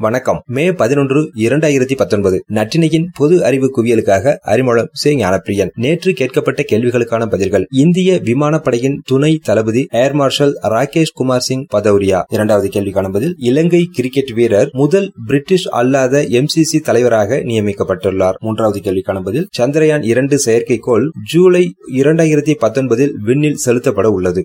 வணக்கம். மே பதினொன்று இரண்டாயிரத்தி பத்தொன்பது. நற்றினையின் பொது அறிவு குவியலுக்காக அறிமுகம் சே ஞானப்பிரியன். நேற்று கேட்கப்பட்ட கேள்விகளுக்கான பதில்கள். இந்திய விமானப்படையின் துணை தளபதி ஏர் மார்ஷல் ராகேஷ் குமார் சிங் பதௌரியா. இரண்டாவது கேள்விக்கான பதில் இலங்கை கிரிக்கெட் வீரர் முதல் பிரிட்டிஷ் அல்லாத எம்சிசி தலைவராக நியமிக்கப்பட்டுள்ளார். மூன்றாவது கேள்விக்கான பதில் சந்திரயான் இரண்டு செயற்கைக்கோள் ஜூலை இரண்டாயிரத்தி பத்தொன்பதில் விண்ணில் செலுத்தப்பட உள்ளது.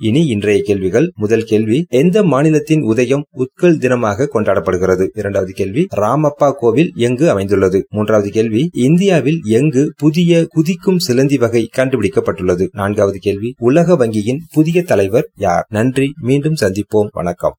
இனி இன்றைய கேள்விகள். முதல் கேள்வி எந்த மாநிலத்தின் உதயம் உட்கல் தினமாக கொண்டாடப்படுகிறது? இரண்டாவது கேள்வி ராமப்பா கோவில் எங்கு அமைந்துள்ளது? மூன்றாவது கேள்வி இந்தியாவில் எங்கு புதிய குதிக்கும் சிலந்தி வகை கண்டுபிடிக்கப்பட்டுள்ளது? நான்காவது கேள்வி உலக வங்கியின் புதிய தலைவர் யார்? நன்றி மீண்டும் சந்திப்போம். வணக்கம்.